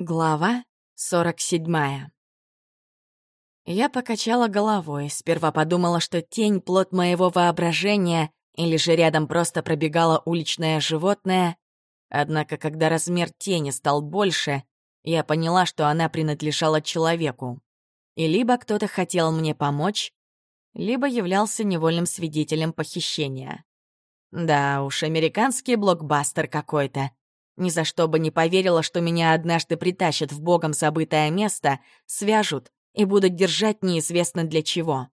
Глава 47 Я покачала головой, сперва подумала, что тень — плод моего воображения, или же рядом просто пробегало уличное животное. Однако, когда размер тени стал больше, я поняла, что она принадлежала человеку. И либо кто-то хотел мне помочь, либо являлся невольным свидетелем похищения. Да уж, американский блокбастер какой-то. Ни за что бы не поверила, что меня однажды притащат в богом забытое место, свяжут и будут держать неизвестно для чего.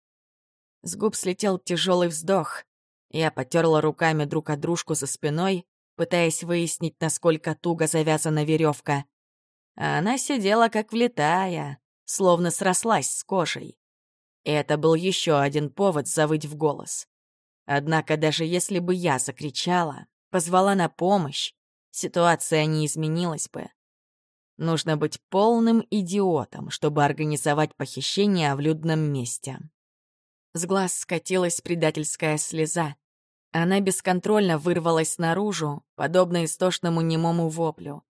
С губ слетел тяжелый вздох. Я потерла руками друг от дружку за спиной, пытаясь выяснить, насколько туго завязана веревка. А она сидела как влетая, словно срослась с кожей. И это был еще один повод завыть в голос. Однако даже если бы я закричала, позвала на помощь, ситуация не изменилась бы. Нужно быть полным идиотом, чтобы организовать похищение в людном месте. С глаз скатилась предательская слеза. Она бесконтрольно вырвалась наружу, подобно истошному немому воплю.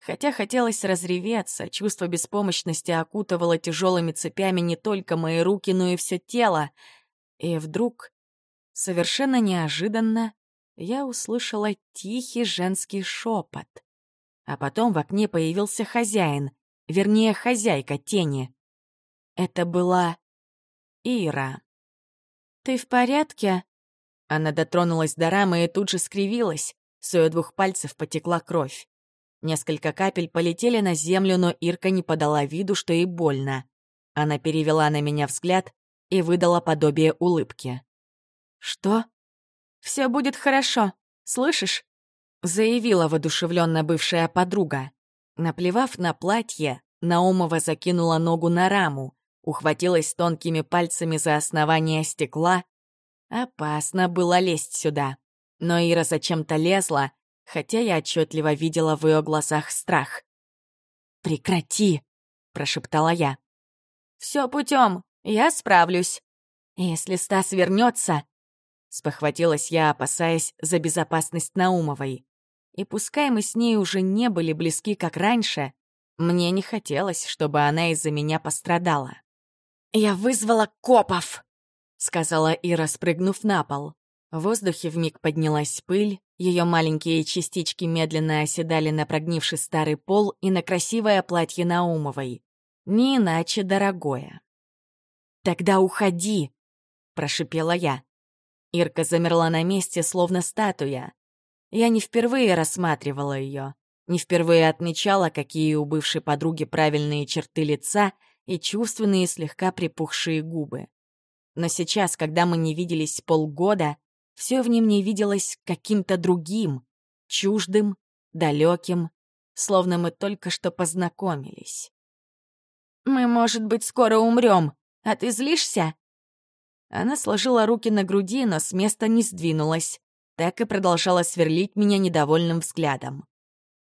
Хотя хотелось разреветься, чувство беспомощности окутывало тяжелыми цепями не только мои руки, но и все тело. И вдруг, совершенно неожиданно, я услышала тихий женский шепот. А потом в окне появился хозяин, вернее, хозяйка тени. Это была Ира. «Ты в порядке?» Она дотронулась до рамы и тут же скривилась. С ее двух пальцев потекла кровь. Несколько капель полетели на землю, но Ирка не подала виду, что ей больно. Она перевела на меня взгляд и выдала подобие улыбки. «Что?» Все будет хорошо, слышишь?» — заявила воодушевленно бывшая подруга. Наплевав на платье, Наумова закинула ногу на раму, ухватилась тонкими пальцами за основание стекла. Опасно было лезть сюда. Но Ира зачем-то лезла, хотя я отчетливо видела в ее глазах страх. «Прекрати!» — прошептала я. «Все путем, я справлюсь. Если Стас вернется, Спохватилась я, опасаясь за безопасность Наумовой. И пускай мы с ней уже не были близки, как раньше, мне не хотелось, чтобы она из-за меня пострадала. «Я вызвала копов!» — сказала Ира, спрыгнув на пол. В воздухе вмиг поднялась пыль, ее маленькие частички медленно оседали на прогнивший старый пол и на красивое платье Наумовой. Не иначе дорогое. «Тогда уходи!» — прошипела я. Ирка замерла на месте, словно статуя. Я не впервые рассматривала ее, не впервые отмечала, какие у бывшей подруги правильные черты лица и чувственные слегка припухшие губы. Но сейчас, когда мы не виделись полгода, все в нем не виделось каким-то другим, чуждым, далеким, словно мы только что познакомились. «Мы, может быть, скоро умрем, а ты злишься?» Она сложила руки на груди, но с места не сдвинулась, так и продолжала сверлить меня недовольным взглядом.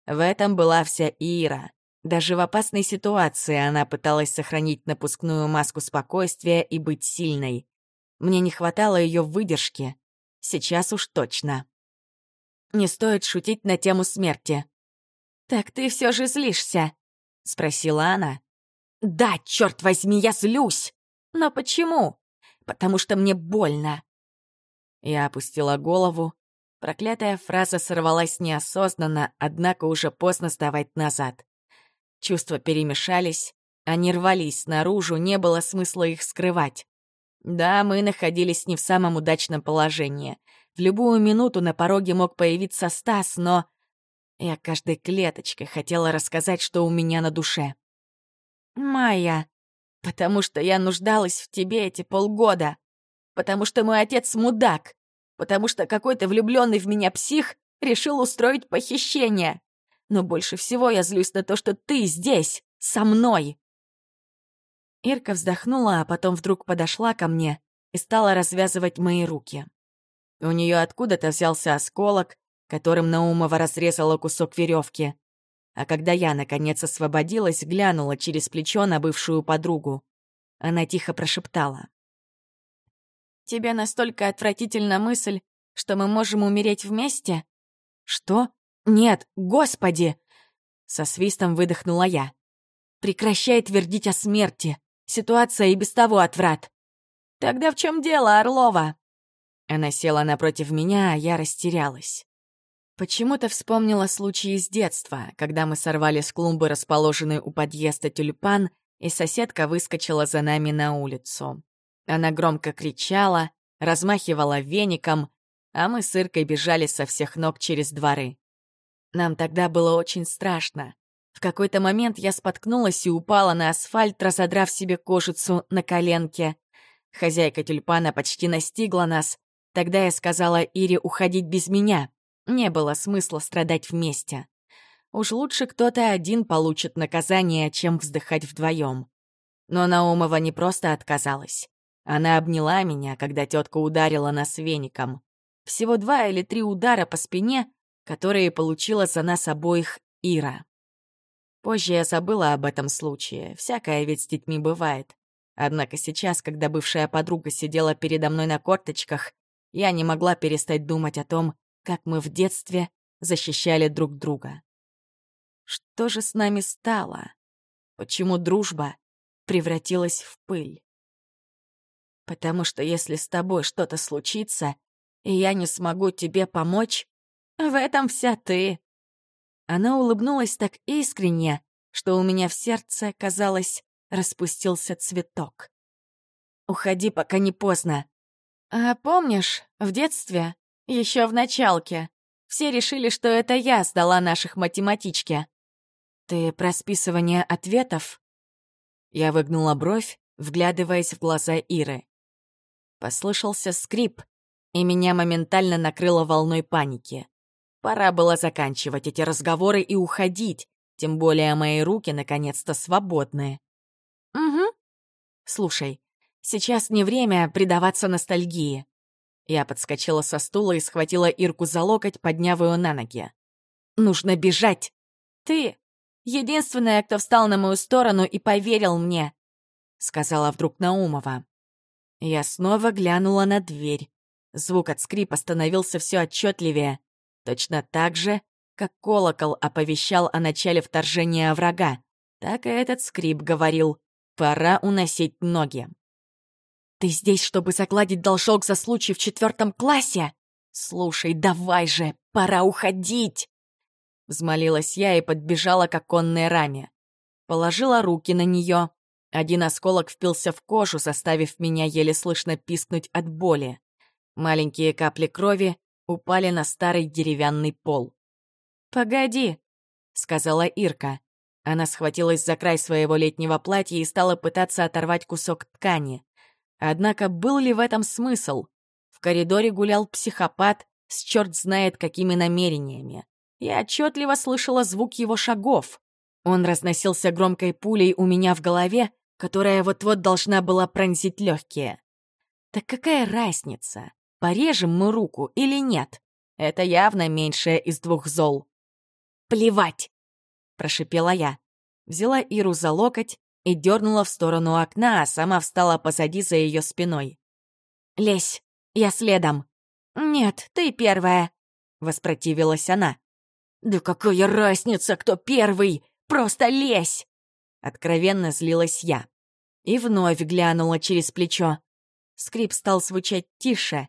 В этом была вся Ира. Даже в опасной ситуации она пыталась сохранить напускную маску спокойствия и быть сильной. Мне не хватало ее выдержки. Сейчас уж точно. Не стоит шутить на тему смерти. «Так ты все же злишься?» — спросила она. «Да, черт возьми, я злюсь! Но почему?» Потому что мне больно». Я опустила голову. Проклятая фраза сорвалась неосознанно, однако уже поздно сдавать назад. Чувства перемешались, они рвались наружу, не было смысла их скрывать. Да, мы находились не в самом удачном положении. В любую минуту на пороге мог появиться Стас, но... Я каждой клеточкой хотела рассказать, что у меня на душе. «Майя», Потому что я нуждалась в тебе эти полгода. Потому что мой отец мудак. Потому что какой-то влюбленный в меня псих решил устроить похищение. Но больше всего я злюсь на то, что ты здесь, со мной. Ирка вздохнула, а потом вдруг подошла ко мне и стала развязывать мои руки. У нее откуда-то взялся осколок, которым Наумова разрезала кусок веревки. А когда я, наконец, освободилась, глянула через плечо на бывшую подругу. Она тихо прошептала. «Тебе настолько отвратительна мысль, что мы можем умереть вместе?» «Что? Нет, господи!» Со свистом выдохнула я. «Прекращай твердить о смерти. Ситуация и без того отврат». «Тогда в чем дело, Орлова?» Она села напротив меня, а я растерялась. Почему-то вспомнила случай из детства, когда мы сорвали с клумбы расположенный у подъезда тюльпан, и соседка выскочила за нами на улицу. Она громко кричала, размахивала веником, а мы с Иркой бежали со всех ног через дворы. Нам тогда было очень страшно. В какой-то момент я споткнулась и упала на асфальт, разодрав себе кожицу на коленке. Хозяйка тюльпана почти настигла нас. Тогда я сказала Ире уходить без меня. Не было смысла страдать вместе. Уж лучше кто-то один получит наказание, чем вздыхать вдвоем. Но Наумова не просто отказалась. Она обняла меня, когда тетка ударила нас веником. Всего два или три удара по спине, которые получила за нас обоих Ира. Позже я забыла об этом случае, всякое ведь с детьми бывает. Однако сейчас, когда бывшая подруга сидела передо мной на корточках, я не могла перестать думать о том, как мы в детстве защищали друг друга. Что же с нами стало? Почему дружба превратилась в пыль? Потому что если с тобой что-то случится, и я не смогу тебе помочь, в этом вся ты. Она улыбнулась так искренне, что у меня в сердце, казалось, распустился цветок. «Уходи, пока не поздно. А помнишь, в детстве еще в началке. Все решили, что это я сдала наших математичке. Ты про списывание ответов? Я выгнула бровь, вглядываясь в глаза Иры. Послышался скрип, и меня моментально накрыло волной паники. Пора было заканчивать эти разговоры и уходить, тем более мои руки наконец-то свободны. «Угу. Слушай, сейчас не время предаваться ностальгии. Я подскочила со стула и схватила Ирку за локоть, подняв ее на ноги. «Нужно бежать!» «Ты — единственная, кто встал на мою сторону и поверил мне», — сказала вдруг Наумова. Я снова глянула на дверь. Звук от скрипа становился все отчетливее. Точно так же, как колокол оповещал о начале вторжения врага, так и этот скрип говорил «пора уносить ноги». Ты здесь, чтобы загладить должок за случай в четвертом классе? Слушай, давай же, пора уходить!» Взмолилась я и подбежала к оконной раме. Положила руки на нее. Один осколок впился в кожу, заставив меня еле слышно пискнуть от боли. Маленькие капли крови упали на старый деревянный пол. «Погоди», — сказала Ирка. Она схватилась за край своего летнего платья и стала пытаться оторвать кусок ткани. Однако был ли в этом смысл? В коридоре гулял психопат с черт знает какими намерениями. Я отчетливо слышала звук его шагов. Он разносился громкой пулей у меня в голове, которая вот-вот должна была пронзить легкие. Так какая разница, порежем мы руку или нет? Это явно меньшее из двух зол. «Плевать!» — прошипела я. Взяла Иру за локоть и дернула в сторону окна, а сама встала позади за ее спиной. «Лезь, я следом». «Нет, ты первая», — воспротивилась она. «Да какая разница, кто первый? Просто лезь!» Откровенно злилась я. И вновь глянула через плечо. Скрип стал звучать тише,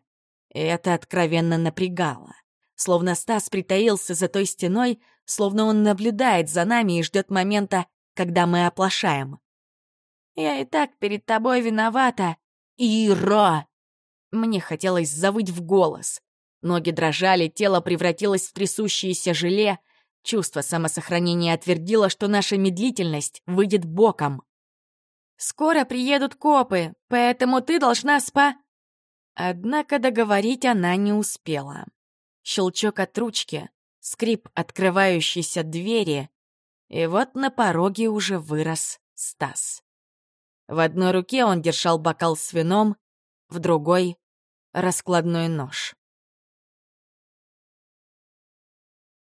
и это откровенно напрягало. Словно Стас притаился за той стеной, словно он наблюдает за нами и ждет момента, когда мы оплошаем. Я и так перед тобой виновата. Ира!» Мне хотелось завыть в голос. Ноги дрожали, тело превратилось в трясущееся желе. Чувство самосохранения отвердило, что наша медлительность выйдет боком. «Скоро приедут копы, поэтому ты должна спа...» Однако договорить она не успела. Щелчок от ручки, скрип открывающейся двери, и вот на пороге уже вырос Стас. В одной руке он держал бокал с вином, в другой — раскладной нож.